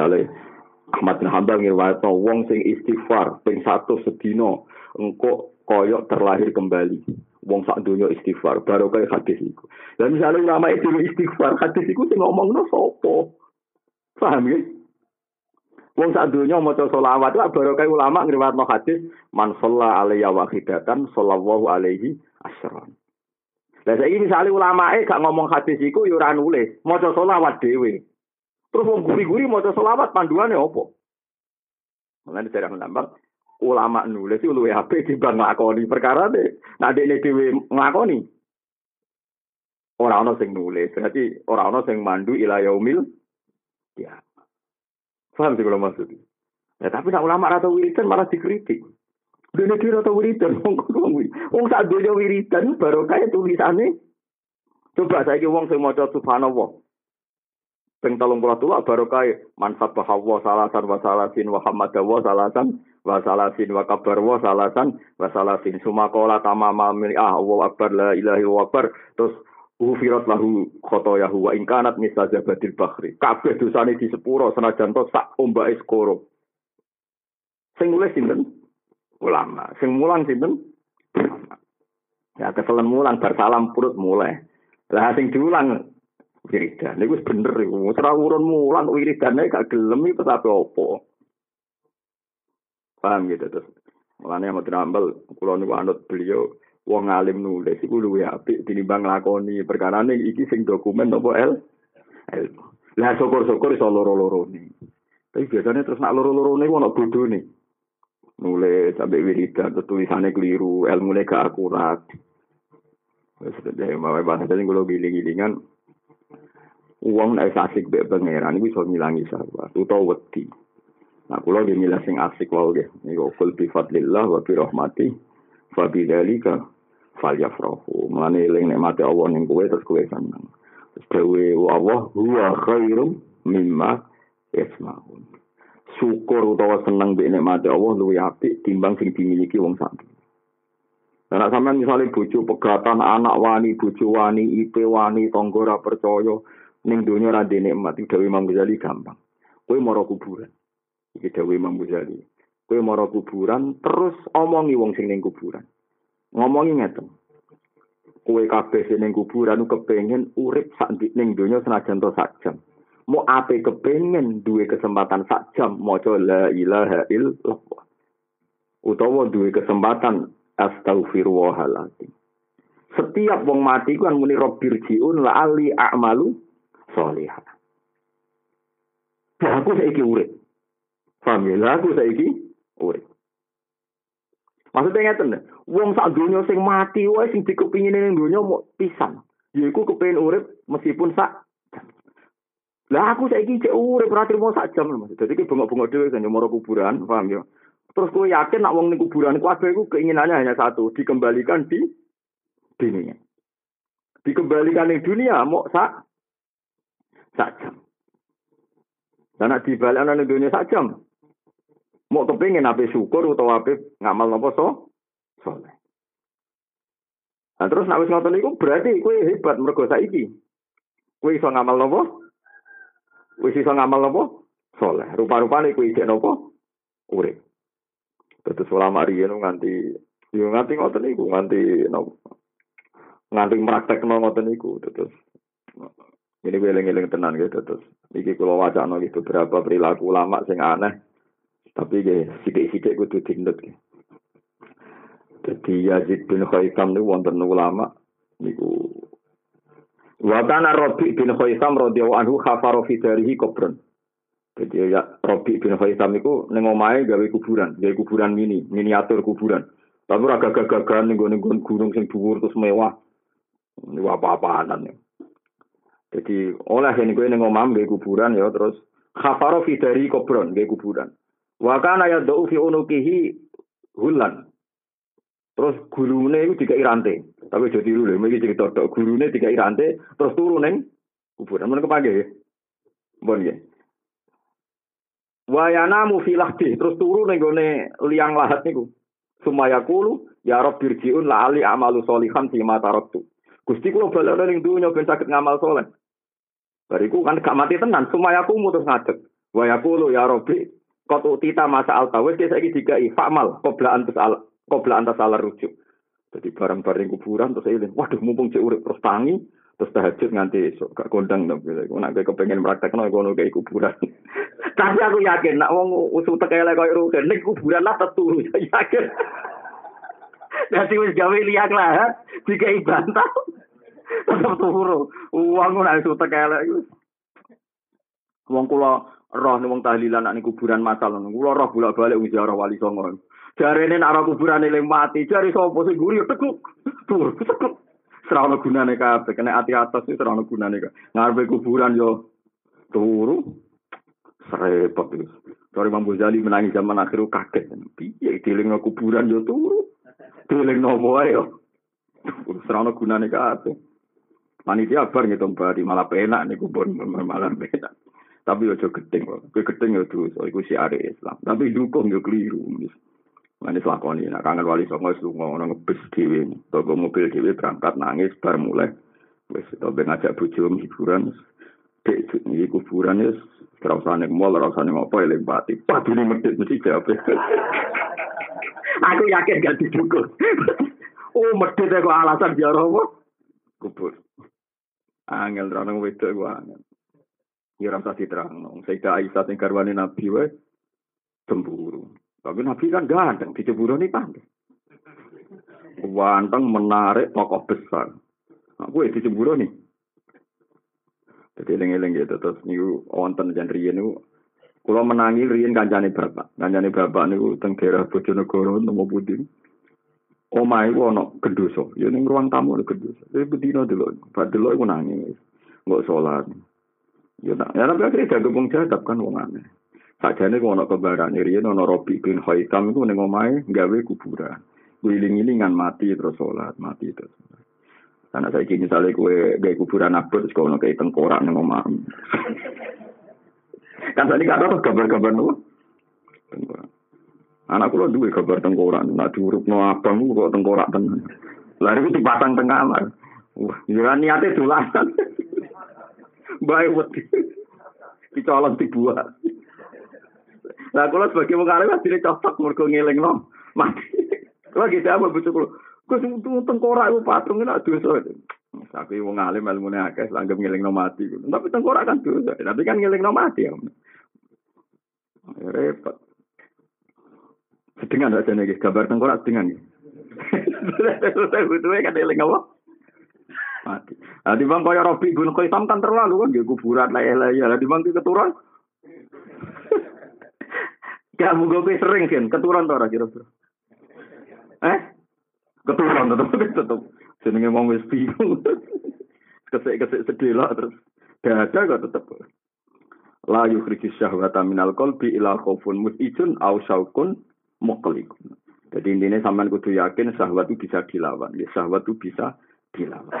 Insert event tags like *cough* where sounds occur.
misalnya Ahmad bin Hambal ngirwato wong sing istighfar ping satu sedino engko koyok terlahir kembali. Wong sak dunia istighfar baru kayak hadis itu. Dan misalnya ulama itu istighfar hadis itu sing ngomong no sopo. Paham ya? Wong sak mau coba solawat lah baru kayak ulama ngriwat no hadis man sholla alaiya wahidatan sallallahu alaihi asron. Lah saiki misalnya ulama eh gak ngomong hadis iku yo ora nulis, maca selawat dhewe. Terus wong guri-guri maca selawat panduane opo? Mulane cara menambah ulama nulis itu luwih apik timbang nglakoni perkara deh. Nah dekne dhewe nglakoni. Ora ana sing nulis, berarti ora ana sing mandu ila yaumil ya. Paham sih kalau maksudnya? Ya tapi nak ulama atau wiridan malah dikritik. Dene kira tau wiridan wong kuwi. Wong sak donya wiridan baru kaya tulisane. Coba saiki wong sing maca subhanallah. Ping 33 baru kaya man sabbahawa salasan wa salasin wa hamadawa salasan wa salasin wa kabar wa salasan wa salasin sumakola tamama mil ah wa akbar la ilaha illallah akbar terus Ufirat lahu khotoyahu wa ingkanat misal jabadil bakhri. Kabeh dosane di sepuro senajan to sak ombake skoro. Sing nulis sinten? ulama. Sing mulang? Ulama. Ya keselen mulang bar salam purut mulai. Lah sing diulang wiridan niku wis bener iku. Ora urun mulang wiridane gak gelem iki tapi opo. Paham gitu terus. Mulane mau dirambel kula niku anut beliau wong alim nulis iku luwih apik tinimbang lakoni perkarane iki sing dokumen apa el ilmu. Lah syukur-syukur iso loro-loro. Tapi biasanya terus nak loro-loro nih ono bodoh nih nulis sampai wiridan terus tulisannya keliru ilmu gak akurat wis dhewe mawe bahasa tadi kalau giling-gilingan uang nek asik mbek pangeran iku iso ngilangi sahabat utawa wedi. Nah kula nggih milah sing asik wae nggih. Niku kul bi fadlillah wa bi rahmati fa bi dzalika falyafrahu. Mane eling nikmate Allah ning kowe terus kowe seneng. Terus dhewe Allah huwa khairum mimma yasmaun. Syukur utawa seneng mbek nikmate Allah luwih apik timbang sing dimiliki wong sak. Nah, sampean misalnya bojo pegatan, anak wani, bojo wani, IP wani, tangga ora percaya ning donya ora ndek nikmat, Dewi Imam Ghazali gampang. Kowe mara kuburan. Iki Dewi Imam Ghazali. Kowe mara kuburan terus omongi wong sing ning kuburan. Ngomongi ngeten. Kowe kabeh sing ning kuburan kepengin urip sak ning donya senajan to sak jam mau ape kepengen duwe kesempatan sak jam maca la ilaha illallah utawa duwe kesempatan astagfirullahaladzim setiap wong mati kan muni robbir jiun la ali a'malu solihah nah, aku saiki urip paham ya aku saiki urip Maksudnya ngeten, wong sak donya sing mati wae sing dikepingin ning donya mau pisan. Yaiku kepengin urip meskipun sak lah aku saiki cek urip ora trimo sak jam Mas. Dadi ki bengok-bengok dhewe kan moro kuburan, paham ya? Terus kowe yakin nak wong ning kuburan kabeh iku keinginannya hanya satu, dikembalikan di dunia. Dikembalikan di dunia mau sak sak jam. Dan nak dibalik nang dunia sak. Mau kepingin apa syukur atau apa ngamal nopo so soleh. Nah terus nak wis iku berarti kowe hebat mergo saiki. Kowe iso ngamal nopo? Wis iso ngamal napa? Soleh. Rupa-rupane kuwi ijek napa? Urip. Terus ulama riyen nganti yo nganti ngoten niku nganti napa? Nganti praktekno ngoten niku terus ini gue eling-eling tenan gitu terus iki kula wacana gitu beberapa perilaku ulama sing aneh tapi gue sidik-sidik kudu dindut jadi Yazid bin Khaisam niku wonten ulama niku Wa kana Rabi bin Khaisam radhiyallahu anhu khafara fi darihi. Jadi ya Rabi bin Khaisam iku ning omahe gawe kuburan, gawe kuburan mini, miniatur kuburan. Tapi ora gagah-gagahan ning gunung sing dhuwur terus mewah. Ini apa-apaan Jadi oleh ini gue ning omah gawe kuburan ya terus khafara fi dari kubran, gawe kuburan. Wa kana yad'u fi unukihi hulan. Terus gurune itu tiga irante. Tapi jadi dulu, ini cerita dok. Gurune tiga irante, terus turun neng kuburan. Mana kepake ya? Bon ya. Wayana mufilah di, terus turun neng gone liang lahat niku. Sumaya kulu, ya rob birjiun la ali amalu solihan si mata rotu. Gusti kulo balik ning dunya ben sakit ngamal soleh. Bariku kan gak mati tenan, sumaya aku mutus ngadeg. Wa yaqulu ya Rabbi qad utita masa al tawis saiki dikai fa'mal qabla antas al qabla antas al rujuk. Jadi barang-barang kuburan terus eling, waduh mumpung cek urip terus tangi, terus tahajud nganti esok gak kondang dong gitu. Nak kayak kepengen praktekno kono kayak kuburan. *laughs* Tapi aku yakin nak wong usul tekele koyo rugen ning kuburan lah tetu *laughs* yakin. *laughs* Dadi wis gawe liak lah, dikai bantal. Tetep turu. Wong ora usul tekele iku. Wong kula roh wong tahlilan nek kuburan masal ngono. Kula roh bolak-balik wis ziarah wali songo. Jarene nek ora kuburan eling mati, jare sapa sing guri teguk. Tur, teguk. Ora ono gunane kabeh, kena ati atas itu ora ono gunane. Ngarepe kuburan yo turu. Serepot itu. Sorry Imam Ghazali menangi zaman akhir kaget. Piye dilingno kuburan yo turu. Dilingno wae yo. Ora ono gunane kabeh. Panitia bar ngitung bari malah penak niku pun *laughs* malah penak. Tapi ojo gedeng kok. Kowe gedeng yo dosa iku siare Islam. Tapi dukung yo keliru. Manis lakoni, nak kangen wali songo wis lunga ana ngebis dhewe. Toko mobil dhewe berangkat nangis bar mulai. Wis to ben ngajak bojo hiburan. Dek iki kuburan wis usah nek mall, nek apa eling pati. Padune medhit mesti jawab. Aku yakin gak didukung. *laughs* oh, medhit kok alasan biar apa? Kubur. Angel rono wedok ku angel. Ya ora usah diterangno. Sayyidah Aisyah sing garwane Nabi wae cemburu. Tapi Nabi kan ganteng, di cemburu nih pandai. Ganteng menarik tokoh besar. Aku ya di cemburu nih. Jadi eling-eling gitu terus niku wonten jan riyen niku kula menangi riyen kancane bapak. Kancane bapak niku teng daerah Bojonegoro nemu pundi. Omahe ku ana gendoso. Ya ning ruang tamu ada gendoso. Jadi bedino dulu. Pak dulu aku nangis. Enggak sholat. Ya, ya tapi akhirnya jaga wong jadab kan wong aneh. Sajane kok ana kebarane riyen ana Robi bin Khaitam iku ning gawe kuburan. Wiling-wilingan mati terus salat, mati terus. Karena saya kini misalnya kue gawe kuburan abot terus kono kayak tengkorak ning omah. *laughs* kan tadi kata tuh gambar-gambar nopo? Tengkorak. Anak kula duwe gambar tengkorak, nak diurupno abang kok tengkorak tenan. Lah iku dipasang teng kamar. Wah, ya niate dolanan. *laughs* Bae wedi. Dicolong dibuat. Nah, kalau sebagai wong alim asline cocok mergo ngelingno mati. *laughs* Kalau gitu apa bocah kulo. Gus tengkorak iku patung nek dosa. Tapi wong alim ilmune akeh langgep ngelingno mati. Tapi tengkorak kan dosa. Tapi kan ngelingno mati ya. Repot. Sedengan aja nih gambar tengkorak sedengan. Butuhnya kan eling apa? Mati. Nah, di bang kaya Robi Gunung Kaitam kan terlalu kan, dia kuburan lah ya. Di bang keturun, Gak mau gue sering kan, keturun tuh kira-kira. Eh? Keturun tetep *laughs* tetep. Jenenge mau wis bingung. Kesek-kesek sedih lah terus. Dada kok tetep. La yukhriji syahwata minal qalbi ila khaufun mutijun au syaukun muqlikun. Jadi intinya sampean kudu yakin syahwat itu bisa dilawan. Ya, syahwat itu bisa dilawan.